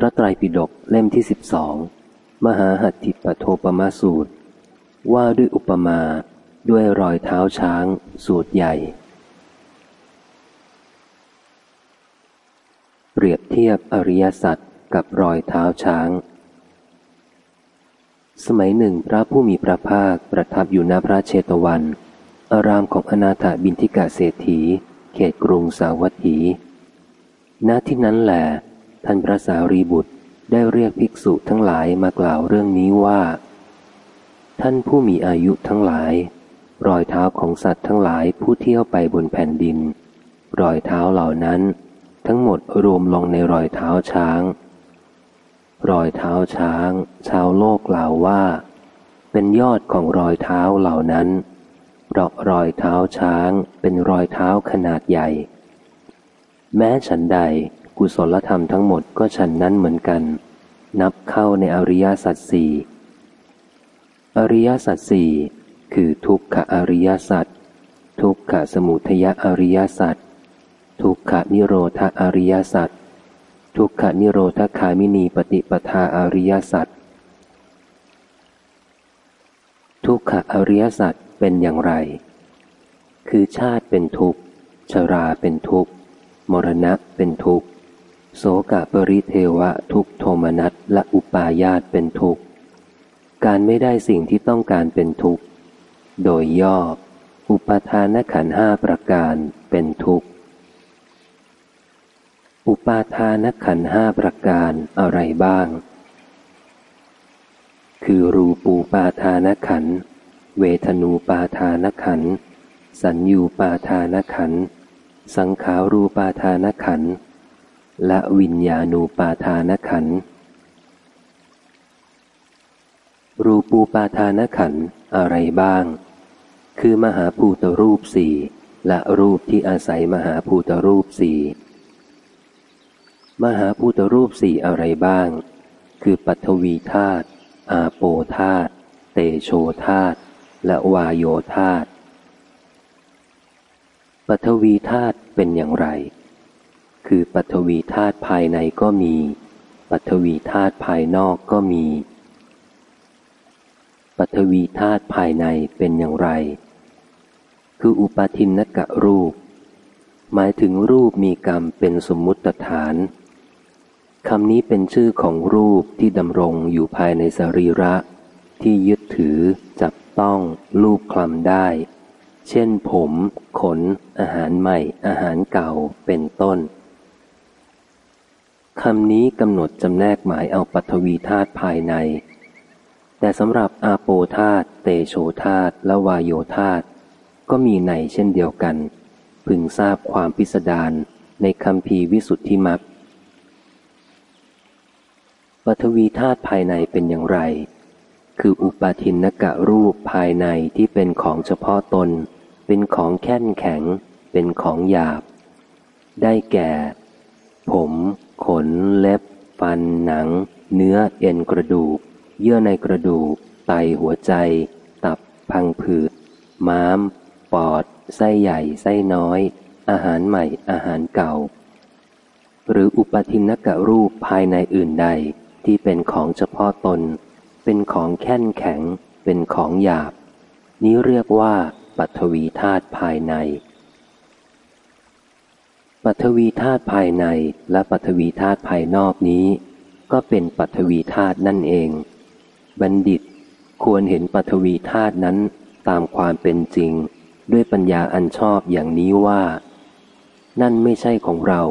พระไตรปิฎกเล่มที่สิบสองมหาหัตถิปโทปมาสูตร ว่าด้วยอุปมาด้วยรอยเท้าช้าง สูตรใหญ่ เปรียบเทียบอริยสัจกับรอยเท้าช้าง สมัยหนึ่งพระผู้มีพระภาคประทับอยู่ณพระเชตวัน อารามของอนาถบินทิกาเศรษฐี เขตกรุงสาวัตถี ณที่นั้นแหละ ท่านพระสารีบุตรได้เรียกภิกษุทั้งหลายมากล่าวเรื่องนี้ว่า ท่านผู้มีอายุทั้งหลาย รอยเท้าของสัตว์ทั้งหลายผู้เที่ยวไปบนแผ่นดิน รอยเท้าเหล่านั้น ทั้งหมดรวมลงในรอยเท้าช้าง รอยเท้าช้าง ชาวโลกกล่าวว่า เป็นยอดของรอยเท้าเหล่านั้นเพราะรอยเท้าช้างเป็นรอยเท้าขนาดใหญ่ แม้ฉันใด กุศลธรรมทั้งหมดก็ฉันนั้นเหมือนกัน นับเข้าในอริยสัจสี่อริยสัจสี่คือทุกขอริยสัจทุกขสมุทยอริยสัจทุกขนิโรธอริยสัจทุกขนิโรธคามินีปฏิปทาอริยสัจทุกขอริยสัจเป็นอย่างไร คือชาติเป็นทุกข์ ชราเป็นทุกข์ มรณะเป็นทุกข์ โสกปริเทวะทุกโทมนัสและอุปาญาตเป็นทุกข์ การไม่ได้สิ่งที่ต้องการเป็นทุกข์ โดยย่อ อุปทานขันห้าประการเป็นทุกข์ อุปาทานขันห้าประการอะไรบ้าง คือรูปูปาทานขัน เวทนูปาทานขัน สัญญูปาทานขัน สังขารูปาทานขัน และวิญญาณูปาทานขัน รูปูปาทานขันอะไรบ้าง คือมหาภูตรูปสี่และรูปที่อาศัยมหาภูตรูปสี่มหาภูตรูปสี่อะไรบ้าง คือปัทวีธาตุอาโปธาตุเตโชธาตุและวายโยธาตุปัทวีธาตุเป็นอย่างไร คือปัทวีธาตุภายในก็มี ปัทวีธาตุภายนอกก็มี ปัทวีธาตุภายในเป็นอย่างไร คืออุปาทินกะรูป หมายถึงรูปมีกรรมเป็นสมมุติฐานคำนี้เป็นชื่อของรูปที่ดำรงอยู่ภายในสรีระ ที่ยึดถือ จับต้องรูปคลำได้ เช่นผม ขน อาหารใหม่ อาหารเก่าเป็นต้น คำนี้กำหนดจำแนกหมายเอาปัทวีธาตุภายใน แต่สำหรับอาโปธาตุเตโชธาตุและวายโยธาตุก็มีในเช่นเดียวกัน พึงทราบความพิสดารในคำพีวิสุทธิมักปัทวีธาตุภายในเป็นอย่างไร คืออุปาทินกะรูปภายในที่เป็นของเฉพาะตน เป็นของแข็งแข็ง เป็นของหยาบ ได้แก่ ผม ขนเล็บ ฟันหนัง เนื้อเอ็นกระดูก เยื่อในกระดูก ไตหัวใจ ตับพังผืด ม้าม ปอด ไส้ใหญ่ ไส้น้อย อาหารใหม่อาหารเก่า หรืออุปทินกะรูปภายในอื่นใดที่เป็นของเฉพาะตน เป็นของแข็งแข็ง เป็นของหยาบ นี้เรียกว่าปัทวีธาตุภายใน ปัทวีธาตุภายในและปัทวีธาตุภายนอกนี้ ก็เป็นปัทวีธาตุนั่นเอง บัณฑิตควรเห็นปัทวีธาตุนั้นตามความเป็นจริง ด้วยปัญญาอันชอบอย่างนี้ว่า นั่นไม่ใช่ของเรา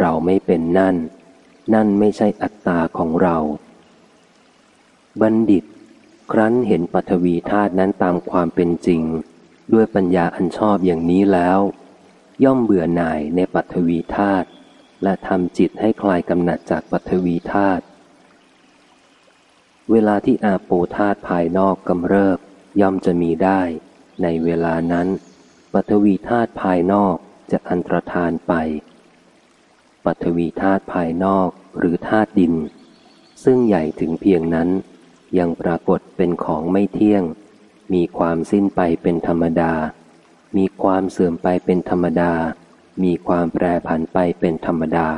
เราไม่เป็นนั่น นั่นไม่ใช่อัตตาของเรา บัณฑิต ครั้นเห็นปัทวีธาตุนั้นตามความเป็นจริง ด้วยปัญญาอันชอบอย่างนี้แล้ว ย่อมเบื่อหน่ายในปัทวีธาตุและทำจิตให้คลายกำหนัดจากปัทวีธาตุเวลาที่อาโปธาตุภายนอกกำเริบย่อมจะมีได้ ในเวลานั้นปัทวีธาตุภายนอกจะอันตรธานไปปัทวีธาตุภายนอกหรือธาตุดิน ซึ่งใหญ่ถึงเพียงนั้น ยังปรากฏเป็นของไม่เที่ยง มีความสิ้นไปเป็นธรรมดา มีความเสื่อมไปเป็นธรรมดา มีความแปรผันไปเป็นธรรมดา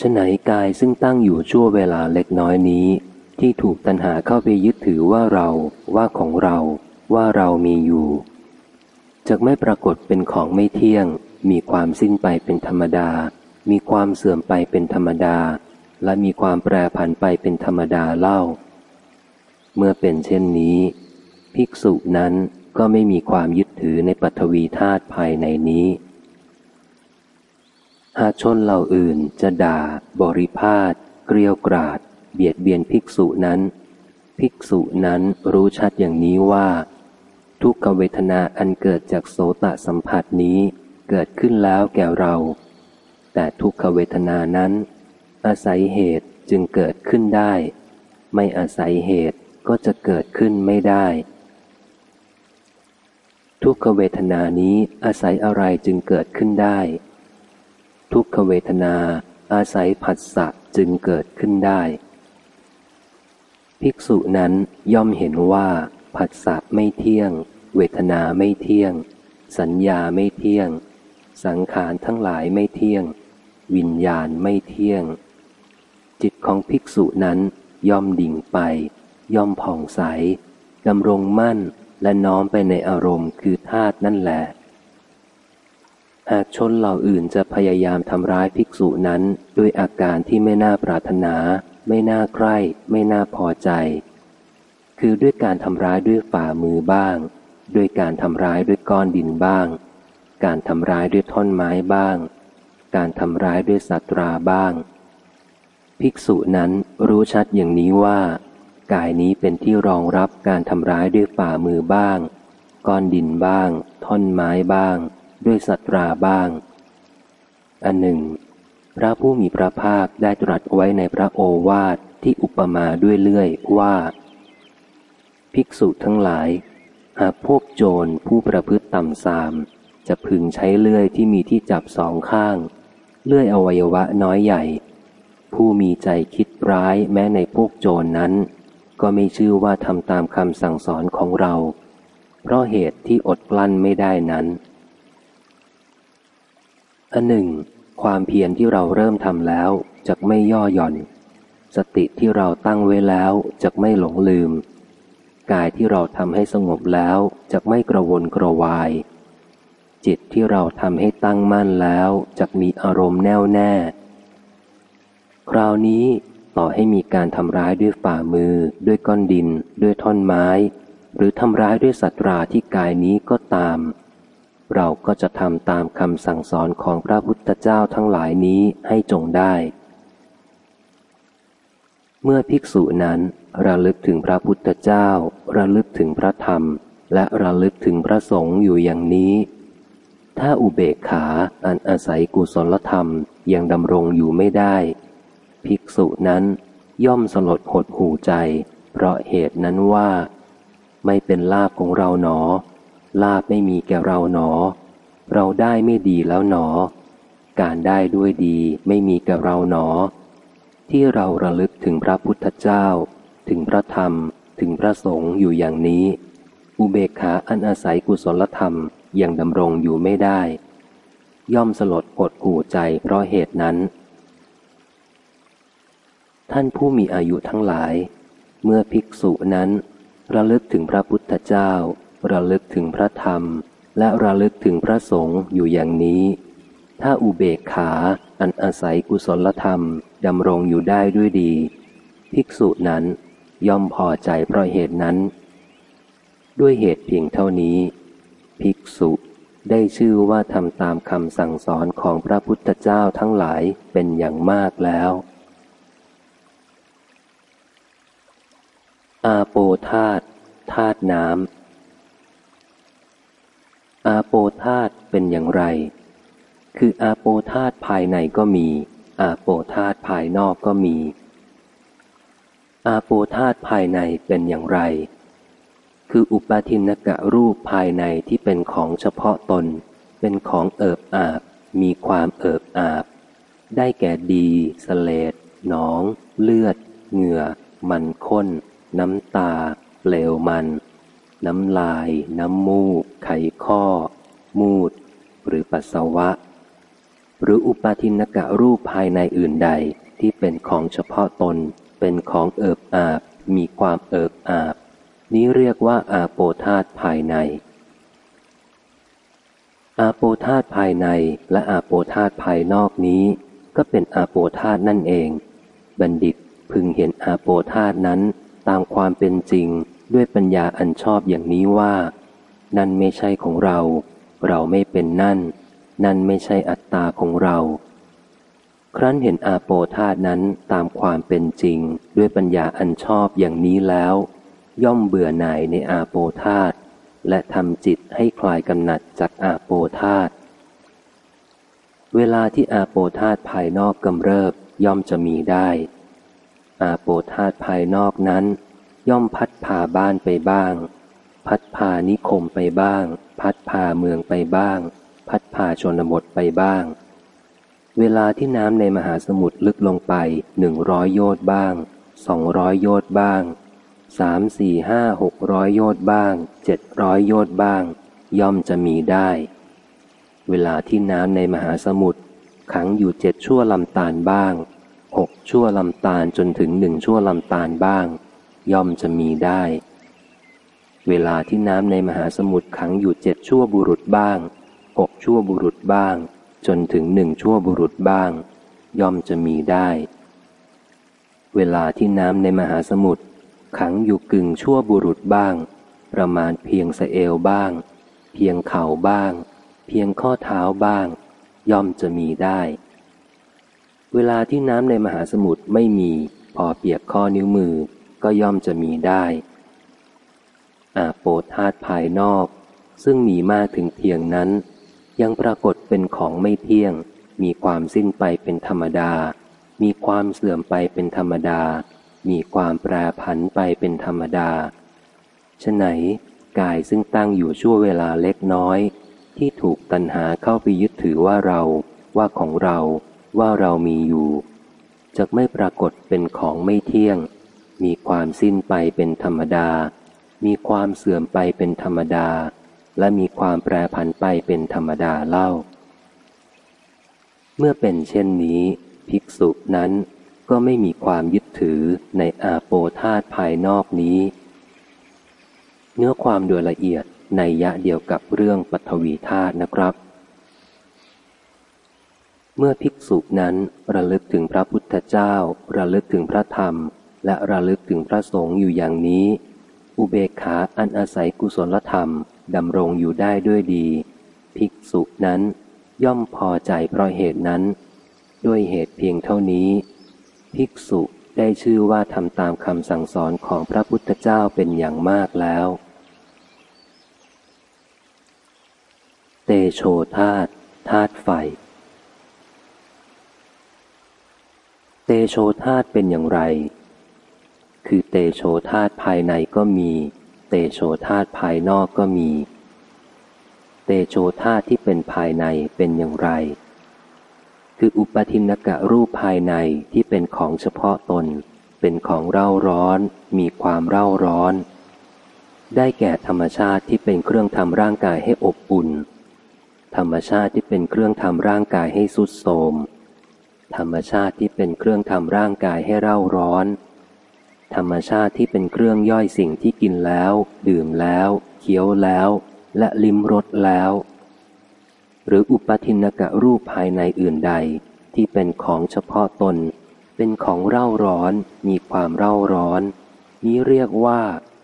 ฉไหนกายซึ่งตั้งอยู่ชั่วเวลาเล็กน้อยนี้ ที่ถูกตัณหาเข้าไปยึดถือว่าเราว่าของเราว่าเรามีอยู่จะไม่ปรากฏเป็นของไม่เที่ยง มีความสิ้นไปเป็นธรรมดา มีความเสื่อมไปเป็นธรรมดา และมีความแปรผันไปเป็นธรรมดาเล่า เมื่อเป็นเช่นนี้ ภิกษุนั้น ก็ไม่มีความยึดถือในปัทวีธาตุภายในนี้ หากชนเหล่าอื่นจะด่า บริพาทเกลียวกราด เบียดเบียนภิกษุนั้น ภิกษุนั้นรู้ชัดอย่างนี้ว่า ทุกขเวทนาอันเกิดจากโสตสัมผัสนี้เกิดขึ้นแล้วแก่เรา แต่ทุกขเวทนานั้น อาศัยเหตุจึงเกิดขึ้นได้ ไม่อาศัยเหตุก็จะเกิดขึ้นไม่ได้ ทุกขเวทนานี้อาศัยอะไรจึงเกิดขึ้นได้ ทุกขเวทนาอาศัยผัสสะจึงเกิดขึ้นได้ ภิกษุนั้นย่อมเห็นว่าผัสสะไม่เที่ยง เวทนาไม่เที่ยง สัญญาไม่เที่ยง สังขารทั้งหลายไม่เที่ยง วิญญาณไม่เที่ยง จิตของภิกษุนั้นย่อมดิ่งไป ย่อมผ่องใสดำรงมั่น และน้อมไปในอารมณ์คือธาตุนั่นแหละหากชนเหล่าอื่นจะพยายามทำร้ายภิกษุนั้นด้วยอาการที่ไม่น่าปรารถนา ไม่น่าใคร่ ไม่น่าพอใจ คือด้วยการทำร้ายด้วยฝ่ามือบ้าง ด้วยการทำร้ายด้วยก้อนดินบ้าง การทำร้ายด้วยท่อนไม้บ้าง การทำร้ายด้วยสัตราบ้าง ภิกษุนั้นรู้ชัดอย่างนี้ว่า กายนี้เป็นที่รองรับการทำร้ายด้วยฝ่ามือบ้าง ก้อนดินบ้าง ท่อนไม้บ้าง ด้วยสัตราบ้าง อันหนึ่ง พระผู้มีพระภาคได้ตรัสไว้ในพระโอวาทที่อุปมาด้วยเลื่อยว่า ภิกษุทั้งหลาย หากพวกโจรผู้ประพฤติต่ำทราม จะพึงใช้เลื่อยที่มีที่จับสองข้าง เลื่อยอวัยวะน้อยใหญ่ ผู้มีใจคิดร้ายแม้ในพวกโจรนนั้น ก็ไม่ชื่อว่าทำตามคำสั่งสอนของเรา เพราะเหตุที่อดกลั้นไม่ได้นั้นอันหนึ่ง ความเพียรที่เราเริ่มทำแล้วจะไม่ย่อหย่อน สติที่เราตั้งไว้แล้วจะไม่หลงลืม กายที่เราทำให้สงบแล้วจะไม่กระวนกระวาย จิตที่เราทำให้ตั้งมั่นแล้วจะมีอารมณ์แน่วแน่ คราวนี้ ต่อให้มีการทำร้ายด้วยฝ่ามือ ด้วยก้อนดิน ด้วยท่อนไม้ หรือทำร้ายด้วยสัตราที่กายนี้ก็ตาม เราก็จะทำตามคำสั่งสอนของพระพุทธเจ้าทั้งหลายนี้ให้จงได้ เมื่อภิกษุนั้นระลึกถึงพระพุทธเจ้า ระลึกถึงพระธรรม และระลึกถึงพระสงฆ์อยู่อย่างนี้ ถ้าอุเบกขาอันอาศัยกุศลธรรมยังดำรงอยู่ไม่ได้ ภิกษุนั้นย่อมสลดหดหูใจ เพราะเหตุนั้นว่า ไม่เป็นลาบของเราหนอ ลาบไม่มีแก่เราหนอ เราได้ไม่ดีแล้วหนอ การได้ด้วยดีไม่มีแก่เราหนอ ที่เราระลึกถึงพระพุทธเจ้า ถึงพระธรรม ถึงพระสงฆ์อยู่อย่างนี้ อุเบกขาอันอาศัยกุศลธรรมยังดำรงอยู่ไม่ได้ ย่อมสลดอดหูใจเพราะเหตุนั้น ท่านผู้มีอายุทั้งหลาย เมื่อภิกษุนั้น ระลึกถึงพระพุทธเจ้า ระลึกถึงพระธรรม และระลึกถึงพระสงฆ์อยู่อย่างนี้ ถ้าอุเบกขาอันอาศัยกุศลธรรมดำรงอยู่ได้ด้วยดี ภิกษุนั้นย่อมพอใจเพราะเหตุนั้น ด้วยเหตุเพียงเท่านี้ ภิกษุได้ชื่อว่าทำตามคำสั่งสอนของพระพุทธเจ้าทั้งหลายเป็นอย่างมากแล้ว อาโปธาตธาตุน้ำ อาโปธาตเป็นอย่างไร คืออาโปธาตภายในก็มี อาโปธาตภายนอกก็มี อาโปธาตภายในเป็นอย่างไร คืออุปาทินกะรูปภายในที่เป็นของเฉพาะตน เป็นของเอิบอาบ มีความเอิบอาบ ได้แก่ดีสเลดหนอง เลือด เหงื่อ มันข้น น้ำตา เปลวมัน น้ำลาย น้ำมูก ไขข้อ มูด หรือปัสสาวะ หรืออุปาทินกะรูปภายในอื่นใดที่เป็นของเฉพาะตน เป็นของเอิบอาบ มีความเอิบอาบ นี้เรียกว่าอาโปธาตภายใน อาโปธาตภายในและอาโปธาตภายนอกนี้ ก็เป็นอาโปธาตนั่นเอง บัณฑิตพึงเห็นอาโปธาตนั้น ตามความเป็นจริงด้วยปัญญาอันชอบอย่างนี้ว่า นั่นไม่ใช่ของเรา เราไม่เป็นนั่น นั่นไม่ใช่อัตตาของเรา ครั้นเห็นอาโปธาตนั้นตามความเป็นจริงด้วยปัญญาอันชอบอย่างนี้แล้ว ย่อมเบื่อหน่ายในอาโปธาตและทำจิตให้คลายกำหนัดจากอาโปธาตเวลาที่อาโปธาตภายนอกกำเริบย่อมจะมีได้ อาโปธาตภายนอกนั้น ย่อมพัดพาบ้านไปบ้าง พัดพานิคมไปบ้าง พัดพาเมืองไปบ้าง พัดพาชนบทไปบ้าง เวลาที่น้ำในมหาสมุทรลึกลงไปหนึ่งร้อยโยชน์บ้างสองร้อยโยชน์บ้างสามสี่ห้าหกร้อยโยชน์บ้างเจ็ดร้อยโยชน์บ้าง ย่อมจะมีได้ เวลาที่น้ำในมหาสมุทรขังอยู่เจ็ดชั่วลำตาลบ้าง หกชั่วลำตาลจนถึงหนึ่งชั่วลำตาลบ้าง ย่อมจะมีได้ เวลาที่น้ำในมหาสมุทรขังอยู่เจ็ดชั่วบุรุษบ้างหกชั่วบุรุษบ้าง จนถึงหนึ่งชั่วบุรุษบ้าง ย่อมจะมีได้ เวลาที่น้ำในมหาสมุทรขังอยู่กึ่งชั่วบุรุษบ้าง ประมาณเพียงสะเอวบ้าง เพียงเข่าบ้าง เพียงข้อเท้าบ้าง ย่อมจะมีได้ เวลาที่น้ำในมหาสมุทรไม่มี พอเปียกข้อนิ้วมือก็ย่อมจะมีได้อาโปธาตภายนอก ซึ่งมีมากถึงเพียงนั้น ยังปรากฏเป็นของไม่เที่ยง มีความสิ้นไปเป็นธรรมดา มีความเสื่อมไปเป็นธรรมดา มีความแปรผันไปเป็นธรรมดาฉะไหนกายซึ่งตั้งอยู่ชั่วเวลาเล็กน้อย ที่ถูกตัณหาเข้าไปยึดถือว่าเราว่าของเรา ว่าเรามีอยู่จะไม่ปรากฏเป็นของไม่เที่ยง มีความสิ้นไปเป็นธรรมดา มีความเสื่อมไปเป็นธรรมดา และมีความแปรผันไปเป็นธรรมดาเล่า เมื่อเป็นเช่นนี้ ภิกษุนั้นก็ไม่มีความยึดถือในอาโปธาตภายนอกนี้ เนื้อความโดยละเอียดในยะเดียวกับเรื่องปัทวีธาตุนะครับ เมื่อภิกษุนั้นระลึกถึงพระพุทธเจ้า ระลึกถึงพระธรรม และระลึกถึงพระสงฆ์อยู่อย่างนี้ อุเบกขาอันอาศัยกุศลธรรมดำรงอยู่ได้ด้วยดี ภิกษุนั้นย่อมพอใจเพราะเหตุนั้น ด้วยเหตุเพียงเท่านี้ ภิกษุได้ชื่อว่าทำตามคำสั่งสอนของพระพุทธเจ้าเป็นอย่างมากแล้ว เตโชธาตธาตุไฟ เตโชธาตเป็นอย่างไร คือเตโชธาตภายในก็มี เตโชธาตภายนอกก็มี เตโชธาตที่เป็นภายในเป็นอย่างไร คืออุปทินกะรูปภายในที่เป็นของเฉพาะตน เป็นของเร่าร้อน มีความเร่าร้อน ได้แก่ธรรมชาติที่เป็นเครื่องทำร่างกายให้อบอุ่น ธรรมชาติที่เป็นเครื่องทำร่างกายให้สุดโทม ธรรมชาติที่เป็นเครื่องทำร่างกายให้เร่าร้อน ธรรมชาติที่เป็นเครื่องย่อยสิ่งที่กินแล้ว ดื่มแล้วเคี้ยวแล้ว และลิ้มรสแล้ว หรืออุปทินกะรูปภายในอื่นใดที่เป็นของเฉพาะตน เป็นของเร่าร้อน มีความเร่าร้อน นี้เรียกว่า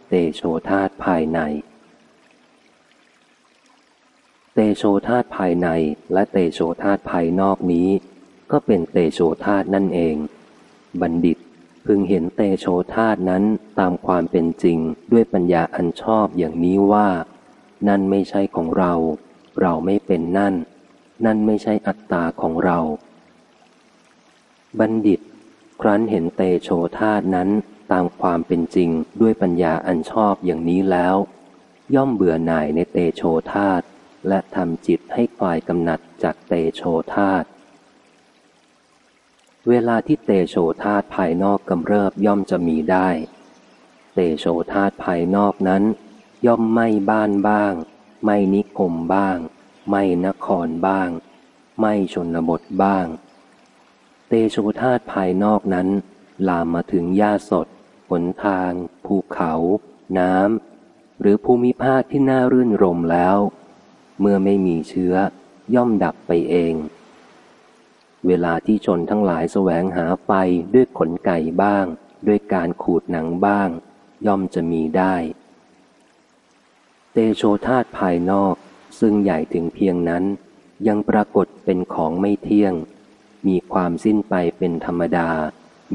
เตโชธาตภายใน เตโชธาตภายในและเตโชธาตภายนอกนี้ ก็เป็นเตโชธาตนั่นเอง บัณฑิตพึงเห็นเตโชธาตนั้นตามความเป็นจริงด้วยปัญญาอันชอบอย่างนี้ว่า นั่นไม่ใช่ของเรา เราไม่เป็นนั่น นั่นไม่ใช่อัตตาของเรา บัณฑิต ครั้นเห็นเตโชธาตนั้นตามความเป็นจริงด้วยปัญญาอันชอบอย่างนี้แล้ว ย่อมเบื่อหน่ายในเตโชธาตและทำจิตให้คลายกำหนัดจากเตโชธาต เวลาที่เตโชธาตภายนอกกำเริบย่อมจะมีได้ เตโชธาตภายนอกนั้น ย่อมไม่บ้านบ้าง ไม่นิคมบ้าง ไม่นครบ้าง ไม่ชนบทบ้าง เตโชธาตภายนอกนั้น ลามมาถึงหญ้าสดหนทาง ภูเขา น้ำ หรือภูมิภาคที่น่ารื่นรมแล้ว เมื่อไม่มีเชื้อย่อมดับไปเอง เวลาที่ชนทั้งหลายแสวงหาไฟด้วยขนไก่บ้าง ด้วยการขูดหนังบ้าง ย่อมจะมีได้ เตโชธาตภายนอก ซึ่งใหญ่ถึงเพียงนั้น ยังปรากฏเป็นของไม่เที่ยง มีความสิ้นไปเป็นธรรมดา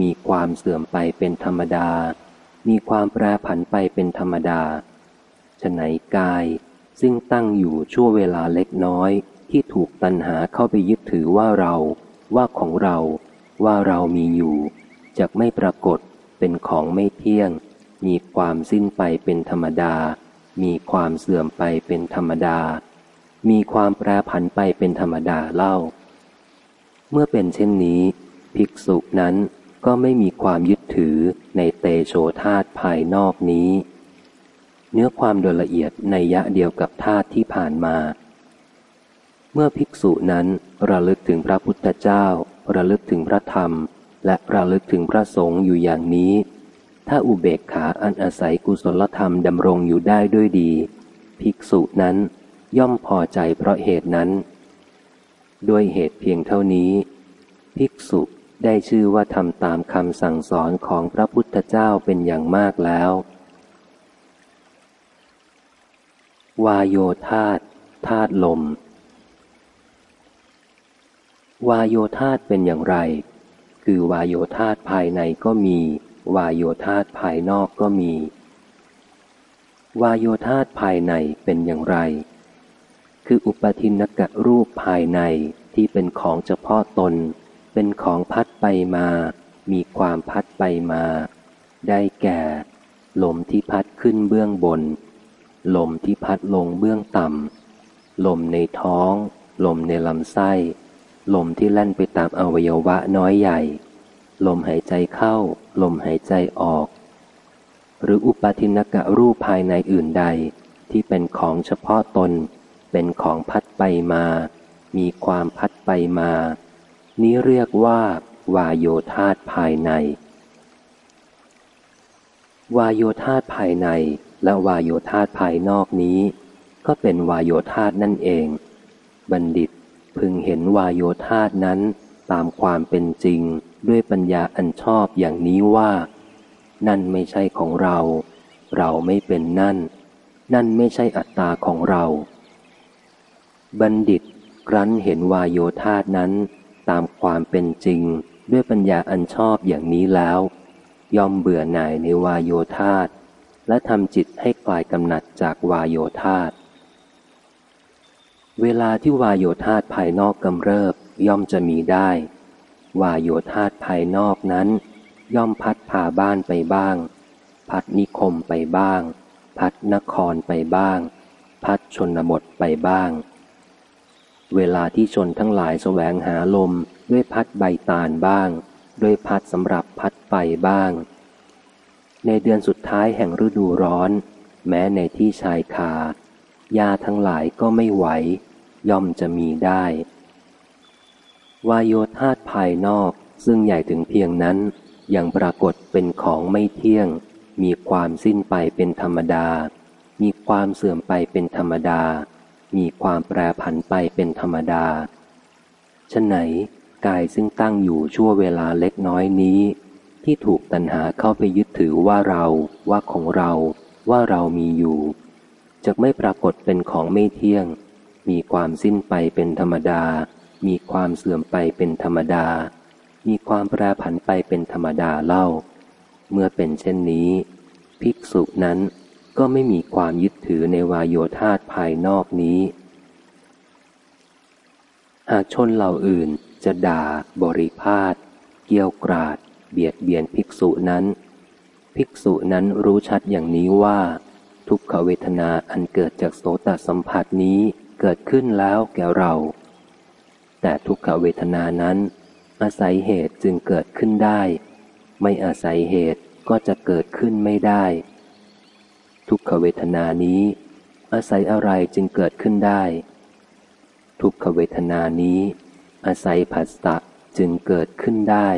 มีความเสื่อมไปเป็นธรรมดา มีความแปรผันไปเป็นธรรมดาฉไหนกาย ซึ่งตั้งอยู่ชั่วเวลาเล็กน้อยที่ถูกตัณหาเข้าไปยึดถือว่าเรา ว่าของเราว่าเรามีอยู่จะไม่ปรากฏเป็นของไม่เที่ยง มีความสิ้นไปเป็นธรรมดา มีความเสื่อมไปเป็นธรรมดา มีความแปรผันไปเป็นธรรมดาเล่า เมื่อเป็นเช่นนี้ ภิกษุนั้นก็ไม่มีความยึดถือในเตโชธาตภายนอกนี้ เนื้อความโดยละเอียดในยะเดียวกับธาตุที่ผ่านมา เมื่อภิกษุนั้นระลึกถึงพระพุทธเจ้า ระลึกถึงพระธรรม และระลึกถึงพระสงฆ์อยู่อย่างนี้ ถ้าอุเบกขาอันอาศัยกุศลธรรมดำรงอยู่ได้ด้วยดี ภิกษุนั้นย่อมพอใจเพราะเหตุนั้น ด้วยเหตุเพียงเท่านี้ ภิกษุได้ชื่อว่าทำตามคำสั่งสอนของพระพุทธเจ้าเป็นอย่างมากแล้ว วายโยธาตธาตุลม วายโยธาตเป็นอย่างไร คือวายโยธาตภายในก็มี วายโยธาตภายนอกก็มี วายโยธาตภายในเป็นอย่างไร คืออุปทินกะรูปภายในที่เป็นของเฉพาะตน เป็นของพัดไปมา มีความพัดไปมา ได้แก่ ลมที่พัดขึ้นเบื้องบน ลมที่พัดลงเบื้องต่ำลมในท้อง ลมในลำไส้ ลมที่แล่นไปตามอวัยวะน้อยใหญ่ ลมหายใจเข้า ลมหายใจออก หรืออุปาทินกะรูปภายในอื่นใด ที่เป็นของเฉพาะตน เป็นของพัดไปมา มีความพัดไปมา นี้เรียกว่าวายโยธาตภายใน วายโยธาตภายในและวายโยธาตภายนอกนี้ ก็เป็นวายโยธาตนั่นเอง บัณฑิต พึงเห็นวายโยธาตนั้นตามความเป็นจริงด้วยปัญญาอันชอบอย่างนี้ว่า นั่นไม่ใช่ของเรา เราไม่เป็นนั่น นั่นไม่ใช่อัตตาของเรา บัณฑิตครั้นเห็นวายโยธาตนั้นตามความเป็นจริงด้วยปัญญาอันชอบอย่างนี้แล้วยอมเบื่อหน่ายในวายโยธาตและทำจิตให้กลายกำหนัดจากวายโยธาต เวลาที่วายโยธาตภายนอกกำเริบย่อมจะมีได้ วายโยธาตภายนอกนั้น ย่อมพัดพาบ้านไปบ้าง พัดนิคมไปบ้าง พัดนครไปบ้าง พัดชนบทไปบ้าง เวลาที่ชนทั้งหลายแสวงหาลมด้วยพัดใบตาลบ้าง ด้วยพัดสำหรับพัดไฟบ้าง ในเดือนสุดท้ายแห่งฤดูร้อน แม้ในที่ชายคา ยาทั้งหลายก็ไม่ไหว ย่อมจะมีได้ วายโยธาตภายนอกซึ่งใหญ่ถึงเพียงนั้น ยังปรากฏเป็นของไม่เที่ยง มีความสิ้นไปเป็นธรรมดา มีความเสื่อมไปเป็นธรรมดา มีความแปรผันไปเป็นธรรมดาฉะไหนกายซึ่งตั้งอยู่ชั่วเวลาเล็กน้อยนี้ ที่ถูกตัณหาเข้าไปยึดถือว่าเราว่าของเราว่าเรามีอยู่ จะไม่ปรากฏเป็นของไม่เที่ยง มีความสิ้นไปเป็นธรรมดา มีความเสื่อมไปเป็นธรรมดา มีความแปรผันไปเป็นธรรมดาเล่า เมื่อเป็นเช่นนี้ ภิกษุนั้นก็ไม่มีความยึดถือในวายโยธาตภายนอกนี้ หากชนเหล่าอื่นจะด่า บริพาทเกี่ยวกราด เบียดเบียนภิกษุนั้น ภิกษุนั้นรู้ชัดอย่างนี้ว่า ทุกขเวทนาอันเกิดจากโสตสัมผัสนี้เกิดขึ้นแล้วแก่เรา แต่ทุกขเวทนานั้น อาศัยเหตุจึงเกิดขึ้นได้ ไม่อาศัยเหตุก็จะเกิดขึ้นไม่ได้ ทุกขเวทนานี้ อาศัยอะไรจึงเกิดขึ้นได้ ทุกขเวทนานี้ อาศัยผัสสะจึงเกิดขึ้นได้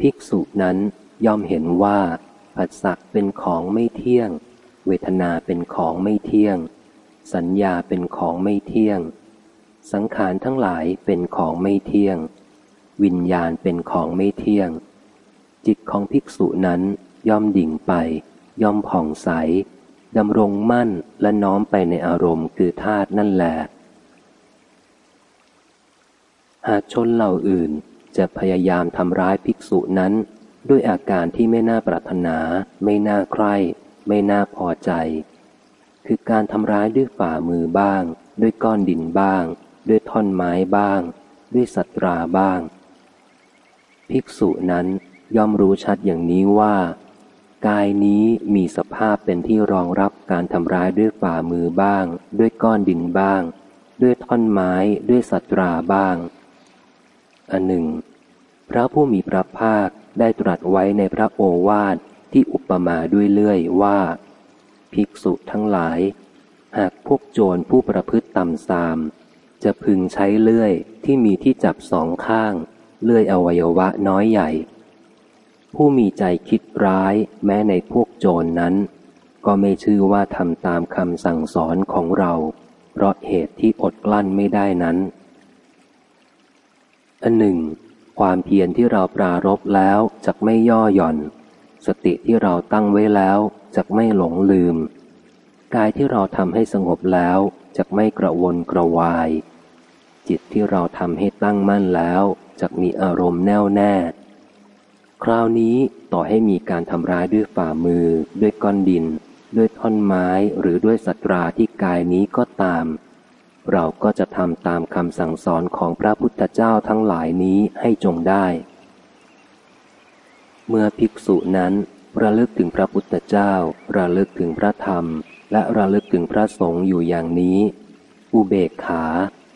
ภิกษุนั้นย่อมเห็นว่า ผัสสะเป็นของไม่เที่ยง เวทนาเป็นของไม่เที่ยง สัญญาเป็นของไม่เที่ยง สังขารทั้งหลายเป็นของไม่เที่ยง วิญญาณเป็นของไม่เที่ยง จิตของภิกษุนั้นย่อมดิ่งไป ย่อมผ่องใสดำรงมั่นและน้อมไปในอารมณ์คือธาตุนั่นแหละหากชนเหล่าอื่นจะพยายามทำร้ายภิกษุนั้น ด้วยอาการที่ไม่น่าปรารถนา ไม่น่าใคร่ ไม่น่าพอใจ คือการทำร้ายด้วยฝ่ามือบ้าง ด้วยก้อนดินบ้าง ด้วยท่อนไม้บ้าง ด้วยสัตราบ้าง ภิกษุนั้นย่อมรู้ชัดอย่างนี้ว่า กายนี้มีสภาพเป็นที่รองรับการทำร้ายด้วยฝ่ามือบ้าง ด้วยก้อนดินบ้าง ด้วยท่อนไม้ ด้วยสัตราบ้าง อันหนึ่ง พระผู้มีพระภาค ได้ตรัสไว้ในพระโอวาทที่อุปมาด้วยเลื่อยว่า ภิกษุทั้งหลาย หากพวกโจรผู้ประพฤติต่ำทราม จะพึงใช้เลื่อยที่มีที่จับสองข้าง เลื่อยอวัยวะน้อยใหญ่ ผู้มีใจคิดร้ายแม้ในพวกโจรนนั้น ก็ไม่ชื่อว่าทำตามคำสั่งสอนของเรา เพราะเหตุที่อดกลั้นไม่ได้นั้นอันหนึ่ง ความเพียรที่เราปรารบแล้วจะไม่ย่อหย่อน สติที่เราตั้งไว้แล้วจะไม่หลงลืม กายที่เราทำให้สงบแล้วจะไม่กระวนกระวาย จิตที่เราทำให้ตั้งมั่นแล้วจะมีอารมณ์แน่วแน่ คราวนี้ต่อให้มีการทำร้ายด้วยฝ่ามือ ด้วยก้อนดิน ด้วยท่อนไม้หรือด้วยสัตราที่กายนี้ก็ตาม เราก็จะทำตามคำสั่งสอนของพระพุทธเจ้าทั้งหลายนี้ให้จงได้ เมื่อภิกษุนั้นระลึกถึงพระพุทธเจ้า ระลึกถึงพระธรรม และระลึกถึงพระสงฆ์อยู่อย่างนี้ อุเบกขา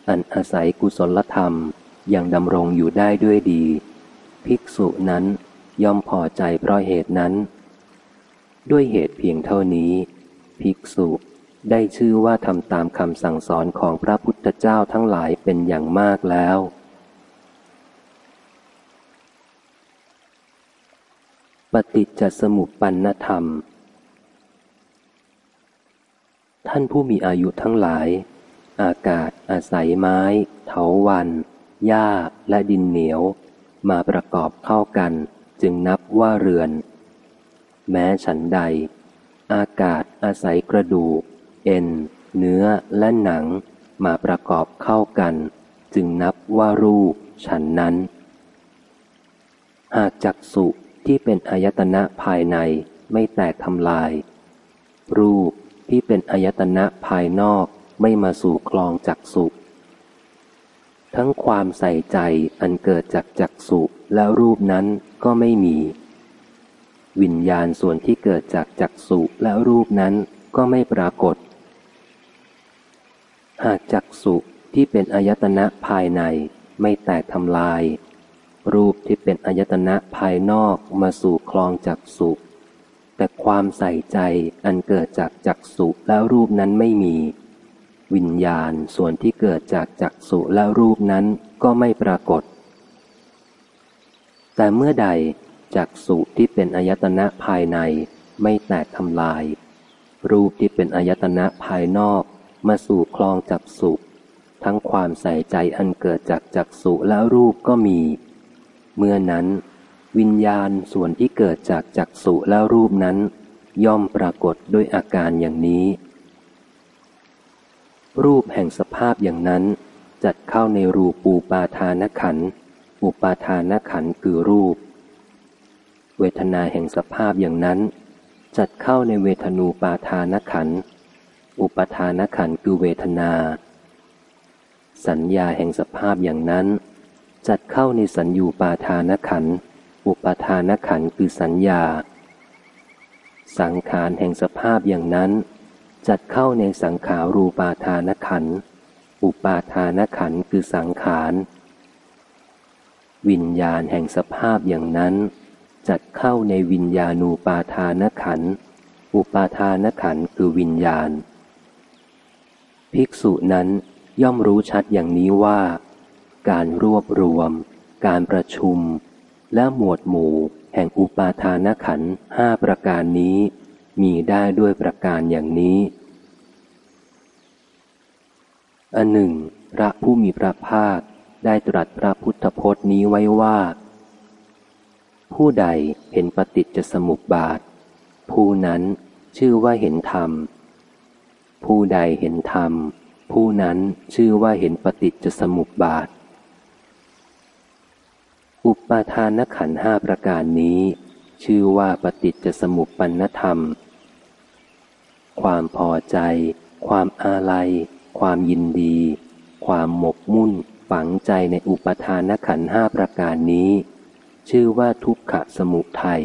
อันอาศัยกุศลธรรมยังดำรงอยู่ได้ด้วยดี ภิกษุนั้นย่อมพอใจเพราะเหตุนั้น ด้วยเหตุเพียงเท่านี้ ภิกษุ ได้ชื่อว่าทำตามคำสั่งสอนของพระพุทธเจ้าทั้งหลายเป็นอย่างมากแล้ว ปฏิจจสมุปปนธรรม ท่านผู้มีอายุทั้งหลาย อากาศ อาศัยไม้ เถาวันหญ้าและดินเหนียว มาประกอบเข้ากัน จึงนับว่าเรือน แม้ฉันใด อากาศอาศัยกระดูก เอ็น เนื้อและหนังมาประกอบเข้ากัน จึงนับว่ารูปฉันนั้น หากจักสุที่เป็นอายตนะภายในไม่แตกทำลาย รูปที่เป็นอายตนะภายนอกไม่มาสู่คลองจักสุทั้งความใส่ใจอันเกิดจากจักสุและรูปนั้นก็ไม่มี วิญญาณส่วนที่เกิดจากจักสุและรูปนั้นก็ไม่ปรากฏ หากจักสุที่เป็นอายตนะภายในไม่แตกทำลาย รูปที่เป็นอายตนะภายนอกมาสู่คลองจักสุแต่ความใส่ใจอันเกิดจากจักสุแล้วรูปนั้นไม่มี วิญญาณส่วนที่เกิดจากจักสุแล้วรูปนั้นก็ไม่ปรากฏ แต่เมื่อใดจักสุที่เป็นอายตนะภายในไม่แตกทำลาย รูปที่เป็นอายตนะภายนอก มาสู่คลองจักสุทั้งความใส่ใจอันเกิดจากจักสุและรูปก็มี เมื่อนั้น วิญญาณส่วนที่เกิดจากจักสุและรูปนั้น ย่อมปรากฏด้วยอาการอย่างนี้ รูปแห่งสภาพอย่างนั้น จัดเข้าในรูปูปาทานขัน อุปาทานขันคือรูป เวทนาแห่งสภาพอย่างนั้น จัดเข้าในเวทนูปาทานขัน อุปทานขันคือเวทนา สัญญาแห่งสภาพอย่างนั้น จัดเข้าในสัญญูปาทานขัน อุปทานขันคือสัญญา สังขารแห่งสภาพอย่างนั้น จัดเข้าในสังขารูปาทานขัน อุปาทานขันคือสังขารวิญญาณแห่งสภาพอย่างนั้น จัดเข้าในวิญญาณูปาทานขัน อุปาทานขันคือวิญญาณ ภิกษุนั้นย่อมรู้ชัดอย่างนี้ว่า การรวบรวม การประชุม และหมวดหมู่ แห่งอุปาทานขันห้าประการนี้ มีได้ด้วยประการอย่างนี้อันหนึ่ง พระผู้มีพระภาคได้ตรัสพระพุทธพจน์นี้ไว้ว่า ผู้ใดเห็นปฏิจจสมุปบาท ผู้นั้นชื่อว่าเห็นธรรม ผู้ใดเห็นธรรม ผู้นั้นชื่อว่าเห็นปฏิจจสมุปบาท อุปาทานขันห้าประการนี้ ชื่อว่าปฏิจจสมุปปนธรรม ความพอใจ ความอาลัย ความยินดี ความหมกมุ่น ฝังใจในอุปทานขันห้าประการนี้ ชื่อว่าทุกขสมุทัย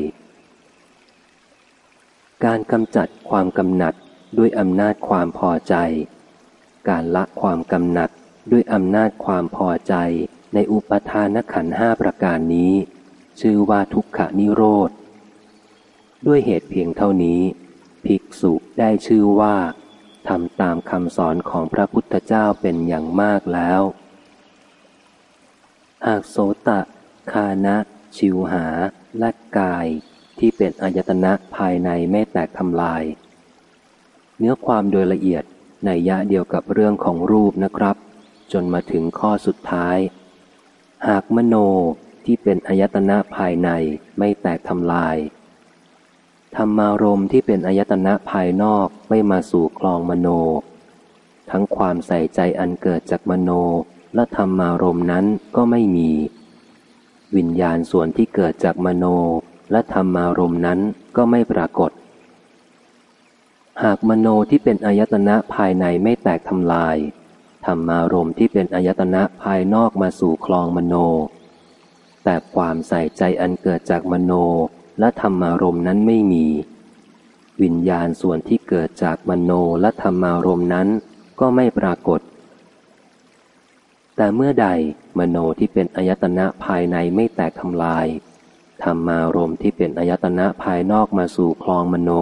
การกำจัดความกำหนัด ด้วยอำนาจความพอใจ การละความกำหนัดด้วยอำนาจความพอใจในอุปทานขันห้าประการนี้ ชื่อว่าทุกขนิโรธ ด้วยเหตุเพียงเท่านี้ ภิกษุได้ชื่อว่าทำตามคำสอนของพระพุทธเจ้าเป็นอย่างมากแล้ว หากโสตะ คานะ ชิวหา และกาย ที่เป็นอายตนะภายในไม่แตกทำลาย เนื้อความโดยละเอียดในยะเดียวกับเรื่องของรูปนะครับ จนมาถึงข้อสุดท้าย หากมโนที่เป็นอายตนะภายในไม่แตกทำลายธรรมารมที่เป็นอายตนะภายนอกไม่มาสู่คลองมโน ทั้งความใส่ใจอันเกิดจากมโนและธรรมารมนั้นก็ไม่มี วิญญาณส่วนที่เกิดจากมโนและธรรมารมนั้นก็ไม่ปรากฏ หากมโนที่เป็นอายตนะภายในไม่แตกทำลายธรรมารมที่เป็นอายตนะภายนอกมาสู่คลองมโน แต่ความใส่ใจอันเกิดจากมโนและธรรมารมนั้นไม่มี วิญญาณส่วนที่เกิดจากมโนและธรรมารมนั้นก็ไม่ปรากฏ แต่เมื่อใดมโนที่เป็นอายตนะภายในไม่แตกทำลายธรรมารมที่เป็นอายตนะภายนอกมาสู่คลองมโน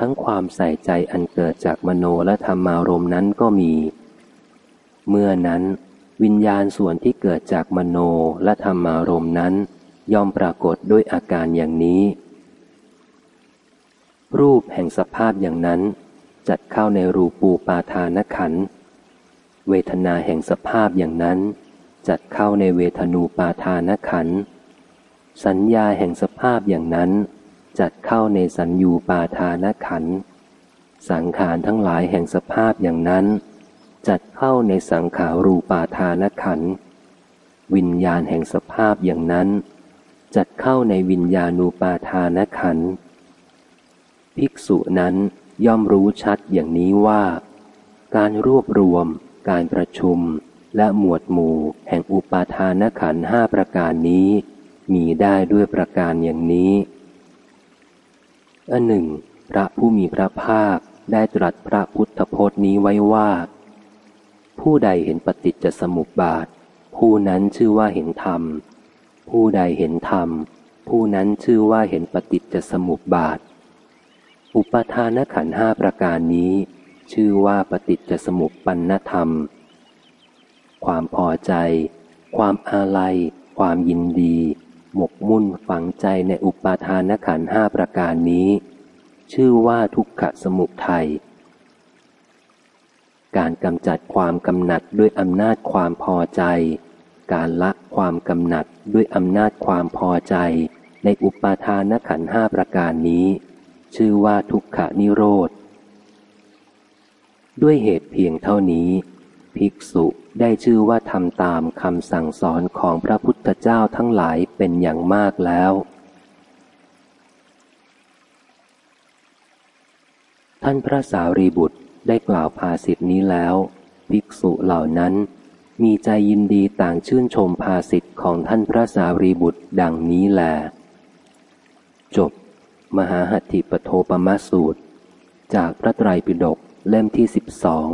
ทั้งความใส่ใจอันเกิดจากมโนและธรรมารมณ์นั้นก็มี เมื่อนั้น วิญญาณส่วนที่เกิดจากมโนและธรรมารมณ์นั้น ย่อมปรากฏด้วยอาการอย่างนี้ รูปแห่งสภาพอย่างนั้น จัดเข้าในรูปูปาทานขัน เวทนาแห่งสภาพอย่างนั้น จัดเข้าในเวทนูปาทานขัน สัญญาแห่งสภาพอย่างนั้น จัดเข้าในสัญญูปาทานขัน สังขารทั้งหลายแห่งสภาพอย่างนั้น จัดเข้าในสังขารูปาทานขัน วิญญาณแห่งสภาพอย่างนั้น จัดเข้าในวิญญาณูปาทานขัน ภิกษุนั้นย่อมรู้ชัดอย่างนี้ว่า การรวบรวม การประชุมและหมวดหมู่แห่งอุปาทานขันห้าประการนี้ มีได้ด้วยประการอย่างนี้ อันหนึ่ง พระผู้มีพระภาคได้ตรัสพระพุทธพจน์นี้ไว้ว่า ผู้ใดเห็นปฏิจจสมุปบาท ผู้นั้นชื่อว่าเห็นธรรม ผู้ใดเห็นธรรม ผู้นั้นชื่อว่าเห็นปฏิจจสมุปบาท อุปทานขันห้าประการนี้ ชื่อว่าปฏิจจสมุปปันธรรม ความพอใจ ความอาลัย ความยินดี หมกมุ่นฝังใจในอุปาทานขันห้าประการนี้ ชื่อว่าทุกขสมุทัยการกำจัดความกำหนัดด้วยอำนาจความพอใจ การละความกำหนัดด้วยอำนาจความพอใจ ในอุปาทานขันห้าประการนี้ ชื่อว่าทุกขนิโรธ ด้วยเหตุเพียงเท่านี้ ภิกษุได้ชื่อว่าทำตามคำสั่งสอนของพระพุทธเจ้าทั้งหลายเป็นอย่างมากแล้ว ท่านพระสารีบุตรได้กล่าวภาสิทธินี้แล้ว ภิกษุเหล่านั้น มีใจยินดีต่างชื่นชมภาสิทธิ์ของท่านพระสารีบุตรดังนี้แล จบ มหาหัตถิปโทปมาสูตร จากพระไตรปิฎกเล่มที่สิบสอง